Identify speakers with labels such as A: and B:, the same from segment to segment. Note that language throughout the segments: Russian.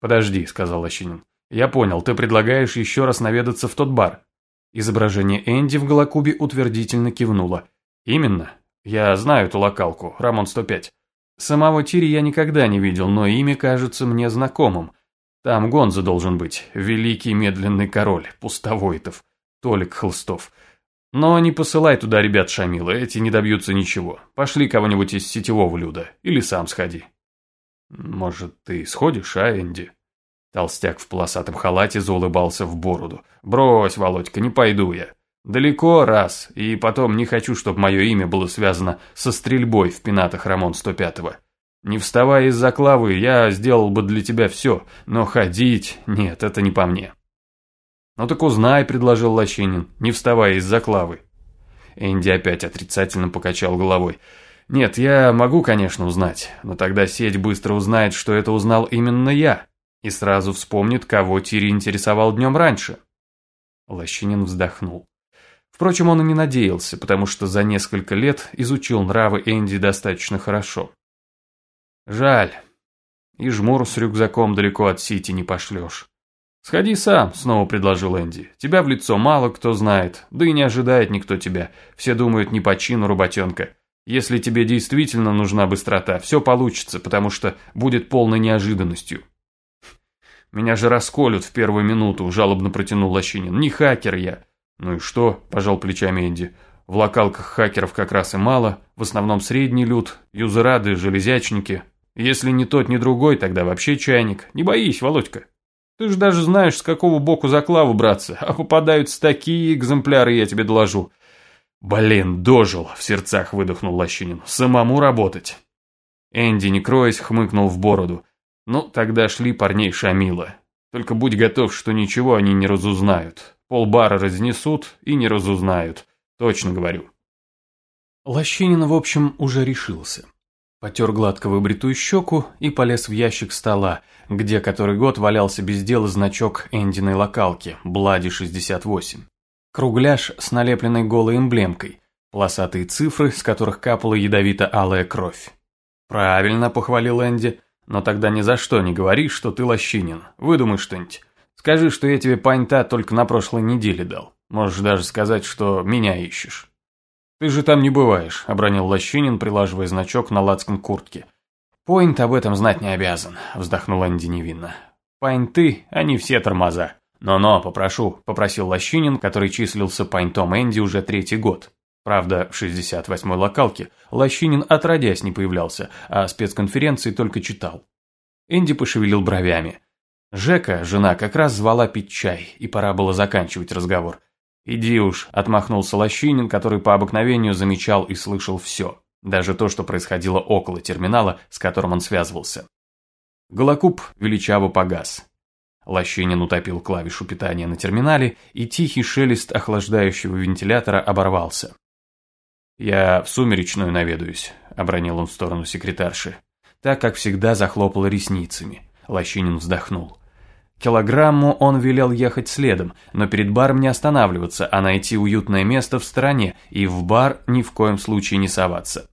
A: «Подожди», — сказал Лощинин. «Я понял, ты предлагаешь еще раз наведаться в тот бар». Изображение Энди в Голокубе утвердительно кивнуло. «Именно. Я знаю эту локалку, Рамон 105. Самого Тири я никогда не видел, но имя кажется мне знакомым. Там Гонза должен быть, великий медленный король, пустовойтов, Толик Холстов. Но не посылай туда ребят Шамила, эти не добьются ничего. Пошли кого-нибудь из сетевого люда, или сам сходи. Может, ты сходишь, а, Энди? Толстяк в полосатом халате заулыбался в бороду. Брось, Володька, не пойду я. Далеко раз, и потом не хочу, чтобы мое имя было связано со стрельбой в пенатах Рамон 105-го. Не вставая из-за клавы, я сделал бы для тебя все, но ходить, нет, это не по мне. «Ну так узнай», — предложил Лощинин, не вставая из-за клавы. Энди опять отрицательно покачал головой. «Нет, я могу, конечно, узнать, но тогда сеть быстро узнает, что это узнал именно я, и сразу вспомнит, кого Тири интересовал днем раньше». Лощинин вздохнул. Впрочем, он и не надеялся, потому что за несколько лет изучил нравы Энди достаточно хорошо. «Жаль. И жмур с рюкзаком далеко от Сити не пошлешь». «Сходи сам», — снова предложил Энди. «Тебя в лицо мало кто знает, да и не ожидает никто тебя. Все думают не по чину работенка. Если тебе действительно нужна быстрота, все получится, потому что будет полной неожиданностью». «Меня же расколют в первую минуту», — жалобно протянул Лощинин. «Не хакер я». «Ну и что?» – пожал плечами Энди. «В локалках хакеров как раз и мало, в основном средний люд, юзерады, железячники. Если ни тот, ни другой, тогда вообще чайник. Не боись, Володька». Ты же даже знаешь, с какого боку за клаву браться, а попадаются такие экземпляры, я тебе доложу. Блин, дожил, в сердцах выдохнул Лощинин. Самому работать. Энди, не кроясь, хмыкнул в бороду. Ну, тогда шли парней Шамила. Только будь готов, что ничего они не разузнают. Полбара разнесут и не разузнают. Точно говорю. Лощинин, в общем, уже решился. Потер гладко выбритую щеку и полез в ящик стола, где который год валялся без дела значок Эндиной локалки, Блади-68. Кругляш с налепленной голой эмблемкой, полосатые цифры, с которых капала ядовито-алая кровь. «Правильно», — похвалил Энди, — «но тогда ни за что не говори, что ты лощинин. Выдумай что-нибудь. Скажи, что я тебе паньта только на прошлой неделе дал. Можешь даже сказать, что меня ищешь». «Ты же там не бываешь», – обронил Лощинин, прилаживая значок на лацкан куртки. «Пойнт об этом знать не обязан», – вздохнул Анди невинно. «Пойнты, они все тормоза». «Но-но, попрошу», – попросил Лощинин, который числился пойнтом Энди уже третий год. Правда, в 68-й локалке Лощинин отродясь не появлялся, а спецконференции только читал. Энди пошевелил бровями. Жека, жена, как раз звала пить чай, и пора было заканчивать разговор. «Иди уж», – отмахнулся Лощинин, который по обыкновению замечал и слышал все, даже то, что происходило около терминала, с которым он связывался. Голокуб величаво погас. Лощинин утопил клавишу питания на терминале, и тихий шелест охлаждающего вентилятора оборвался. «Я в сумеречную наведаюсь», – обронил он в сторону секретарши. Так, как всегда, захлопал ресницами. Лощинин вздохнул. Килограмму он велел ехать следом, но перед баром не останавливаться, а найти уютное место в стороне и в бар ни в коем случае не соваться.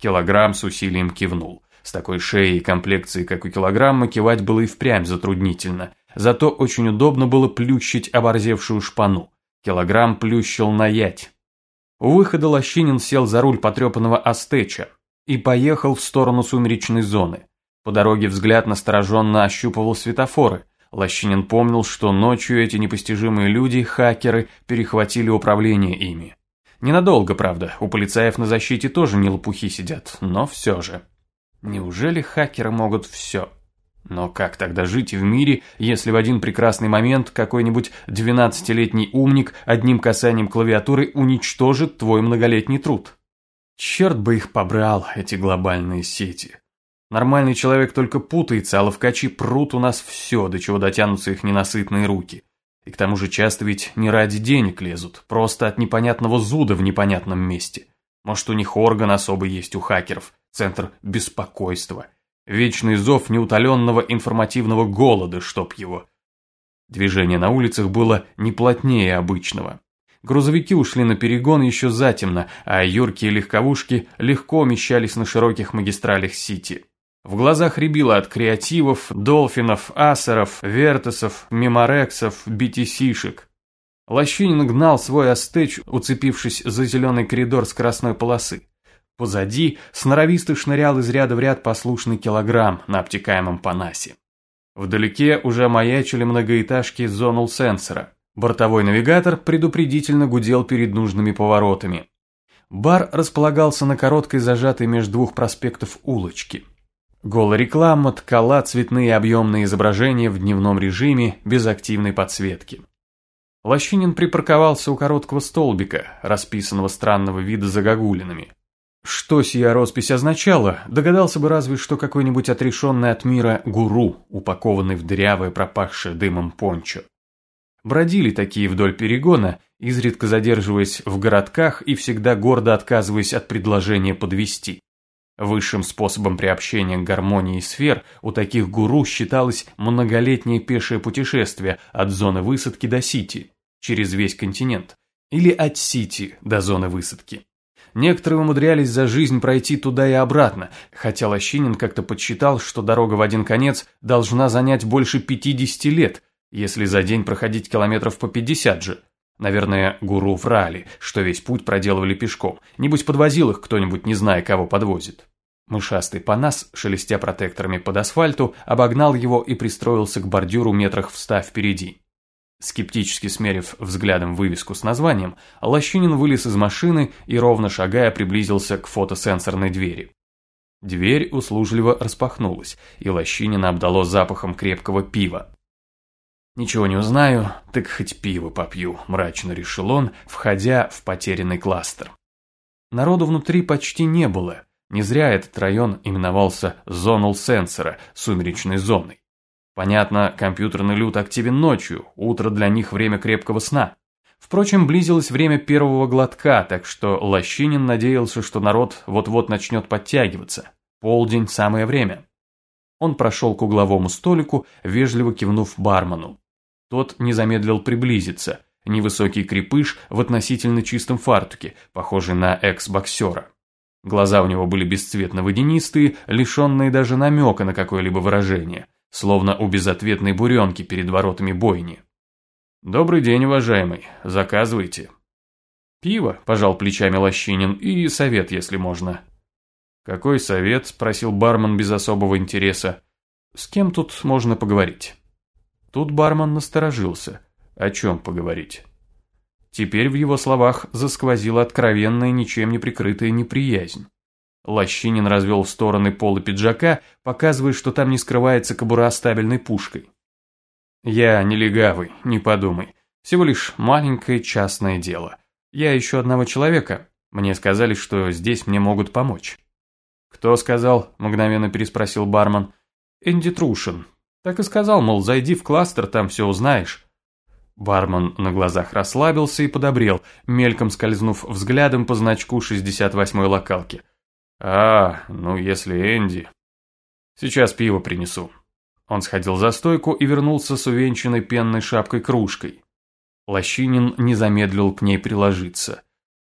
A: Килограмм с усилием кивнул. С такой шеей и комплекцией, как у килограмма, кивать было и впрямь затруднительно. Зато очень удобно было плющить оборзевшую шпану. Килограмм плющил на ять. У выхода Лощинин сел за руль потрепанного Астеча и поехал в сторону сумеречной зоны. По дороге взгляд настороженно ощупывал светофоры – Лощинин помнил, что ночью эти непостижимые люди, хакеры, перехватили управление ими. Ненадолго, правда, у полицаев на защите тоже не лопухи сидят, но все же. Неужели хакеры могут все? Но как тогда жить в мире, если в один прекрасный момент какой-нибудь 12-летний умник одним касанием клавиатуры уничтожит твой многолетний труд? Черт бы их побрал, эти глобальные сети. Нормальный человек только путается, а ловкачи прут у нас все, до чего дотянутся их ненасытные руки. И к тому же часто ведь не ради денег лезут, просто от непонятного зуда в непонятном месте. Может, у них орган особый есть у хакеров, центр беспокойства. Вечный зов неутоленного информативного голода, чтоб его. Движение на улицах было не плотнее обычного. Грузовики ушли на перегон еще затемно, а юркие легковушки легко умещались на широких магистралях Сити. В глазах рябило от креативов, долфинов, асеров, вертесов, меморексов, битисишек. Лощинин гнал свой астеч, уцепившись за зеленый коридор скоростной полосы. Позади сноровисто шнырял из ряда в ряд послушный килограмм на обтекаемом панасе. Вдалеке уже маячили многоэтажки зонул сенсора. Бортовой навигатор предупредительно гудел перед нужными поворотами. Бар располагался на короткой зажатой между двух проспектов улочке. Голая реклама ткала цветные объемные изображения в дневном режиме без активной подсветки. Лощинин припарковался у короткого столбика, расписанного странного вида загогулинами. Что сия роспись означала, догадался бы разве что какой-нибудь отрешенный от мира гуру, упакованный в дырявое пропахшее дымом пончо. Бродили такие вдоль перегона, изредка задерживаясь в городках и всегда гордо отказываясь от предложения подвести. Высшим способом приобщения к гармонии сфер у таких гуру считалось многолетнее пешее путешествие от зоны высадки до Сити, через весь континент, или от Сити до зоны высадки. Некоторые умудрялись за жизнь пройти туда и обратно, хотя Лощинин как-то подсчитал, что дорога в один конец должна занять больше 50 лет, если за день проходить километров по 50 же. Наверное, гуру врали, что весь путь проделывали пешком. Небудь подвозил их кто-нибудь, не зная, кого подвозит. Мышастый панас, шелестя протекторами под асфальту, обогнал его и пристроился к бордюру метрах в ста впереди. Скептически смерив взглядом вывеску с названием, Лощинин вылез из машины и, ровно шагая, приблизился к фотосенсорной двери. Дверь услужливо распахнулась, и Лощинина обдало запахом крепкого пива. «Ничего не узнаю, так хоть пиво попью», – мрачно решил он, входя в потерянный кластер. Народу внутри почти не было, не зря этот район именовался «зонул сенсора» – сумеречной зоной. Понятно, компьютерный люд активен ночью, утро для них время крепкого сна. Впрочем, близилось время первого глотка, так что Лощинин надеялся, что народ вот-вот начнет подтягиваться. Полдень – самое время. Он прошел к угловому столику, вежливо кивнув бармену. Тот не замедлил приблизиться. Невысокий крепыш в относительно чистом фартуке, похожий на экс-боксера. Глаза у него были бесцветно-водянистые, лишенные даже намека на какое-либо выражение, словно у безответной буренки перед воротами бойни. «Добрый день, уважаемый. Заказывайте». «Пиво», – пожал плечами Лощинин, – «и совет, если можно». «Какой совет?» – спросил бармен без особого интереса. «С кем тут можно поговорить?» Тут бармен насторожился. О чем поговорить? Теперь в его словах засквозила откровенная, ничем не прикрытая неприязнь. Лощинин развел в стороны полы пиджака, показывая, что там не скрывается кобура с стабильной пушкой. «Я не легавый, не подумай. Всего лишь маленькое частное дело. Я ищу одного человека. Мне сказали, что здесь мне могут помочь». «Кто сказал?» – мгновенно переспросил бармен. «Энди Трушин, так и сказал, мол, зайди в кластер, там все узнаешь. Бармен на глазах расслабился и подобрел, мельком скользнув взглядом по значку 68-й локалки. «А, ну если Энди...» «Сейчас пиво принесу». Он сходил за стойку и вернулся с увенчанной пенной шапкой-кружкой. Лощинин не замедлил к ней приложиться.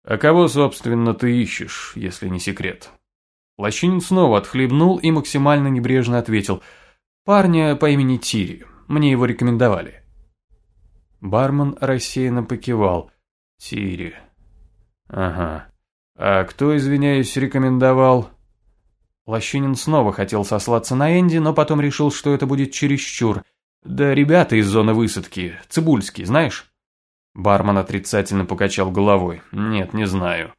A: «А кого, собственно, ты ищешь, если не секрет?» Лощинин снова отхлебнул и максимально небрежно ответил – Парня по имени Тири. Мне его рекомендовали. Бармен рассеянно покивал. Тири. Ага. А кто, извиняюсь, рекомендовал? Лощинин снова хотел сослаться на Энди, но потом решил, что это будет чересчур. Да ребята из зоны высадки, Цибульский, знаешь? Бармен отрицательно покачал головой. Нет, не знаю.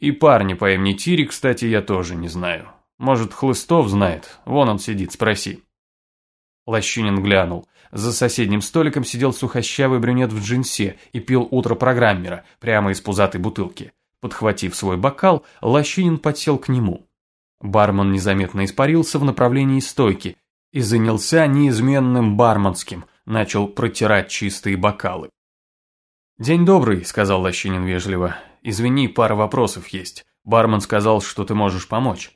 A: И парня по имени Тири, кстати, я тоже не знаю. Может, Хлыстов знает? Вон он сидит, спроси. Лощинин глянул. За соседним столиком сидел сухощавый брюнет в джинсе и пил утро программера прямо из пузатой бутылки. Подхватив свой бокал, Лощинин подсел к нему. Бармен незаметно испарился в направлении стойки и занялся неизменным барменским, начал протирать чистые бокалы. «День добрый», — сказал Лощинин вежливо. «Извини, пара вопросов есть. Бармен сказал, что ты можешь помочь».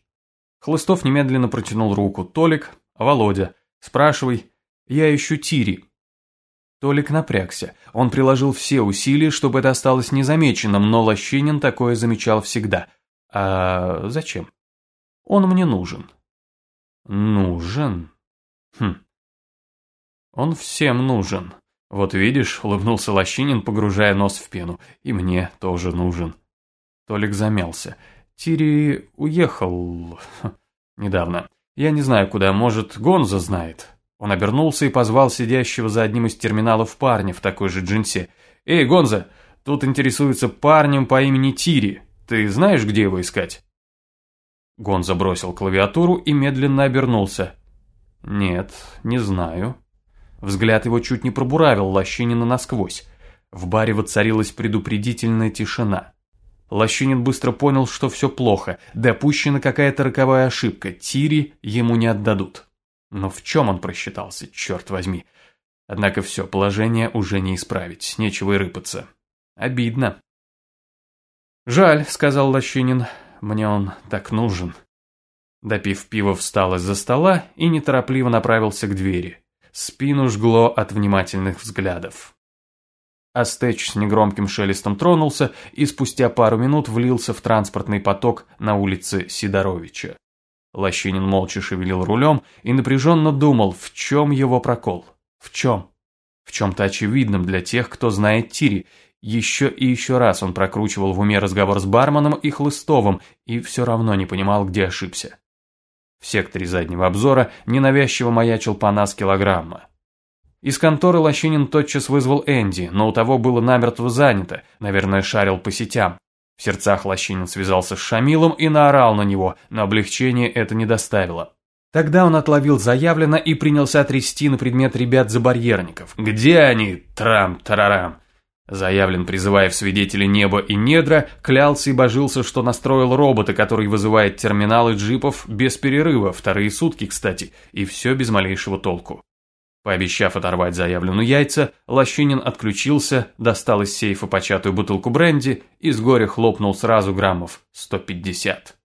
A: Хлыстов немедленно протянул руку. Толик, Володя. Спрашивай. Я ищу Тири. Толик напрягся. Он приложил все усилия, чтобы это осталось незамеченным, но Лощинин такое замечал всегда. А зачем? Он мне нужен. Нужен? Хм. Он всем нужен. Вот видишь, улыбнулся Лощинин, погружая нос в пену. И мне тоже нужен. Толик замялся. Тири уехал... недавно. Я не знаю куда, может, Гонза знает. Он обернулся и позвал сидящего за одним из терминалов парня в такой же джинсе. «Эй, Гонза, тут интересуется парнем по имени Тири. Ты знаешь, где его искать?» Гонза бросил клавиатуру и медленно обернулся. «Нет, не знаю». Взгляд его чуть не пробуравил Лощинина насквозь. В баре воцарилась предупредительная тишина. Лощинин быстро понял, что все плохо, допущена какая-то роковая ошибка, Тири ему не отдадут. Но в чем он просчитался, черт возьми? Однако все, положение уже не исправить, нечего и рыпаться. Обидно. «Жаль», — сказал Лощинин, — «мне он так нужен». Допив пиво, встал из-за стола и неторопливо направился к двери. Спину жгло от внимательных взглядов. Астеч с негромким шелестом тронулся и спустя пару минут влился в транспортный поток на улице Сидоровича. Лощинин молча шевелил рулем и напряженно думал, в чем его прокол. В чем? В чем-то очевидном для тех, кто знает Тири. Еще и еще раз он прокручивал в уме разговор с барменом и Хлыстовым и все равно не понимал, где ошибся. В секторе заднего обзора ненавязчиво маячил Панас килограмма. Из конторы Лощинин тотчас вызвал Энди, но у того было намертво занято, наверное, шарил по сетям. В сердцах Лощинин связался с Шамилом и наорал на него, но облегчение это не доставило. Тогда он отловил заявлено и принялся трясти на предмет ребят-забарьерников. «Где они? Трам-тарарам!» Заявлен, призывая в свидетели небо и недра, клялся и божился, что настроил робота, который вызывает терминалы джипов без перерыва, вторые сутки, кстати, и все без малейшего толку. Пообещав оторвать заявленную яйца, Лощинин отключился, достал из сейфа початую бутылку бренди и с горя хлопнул сразу граммов 150.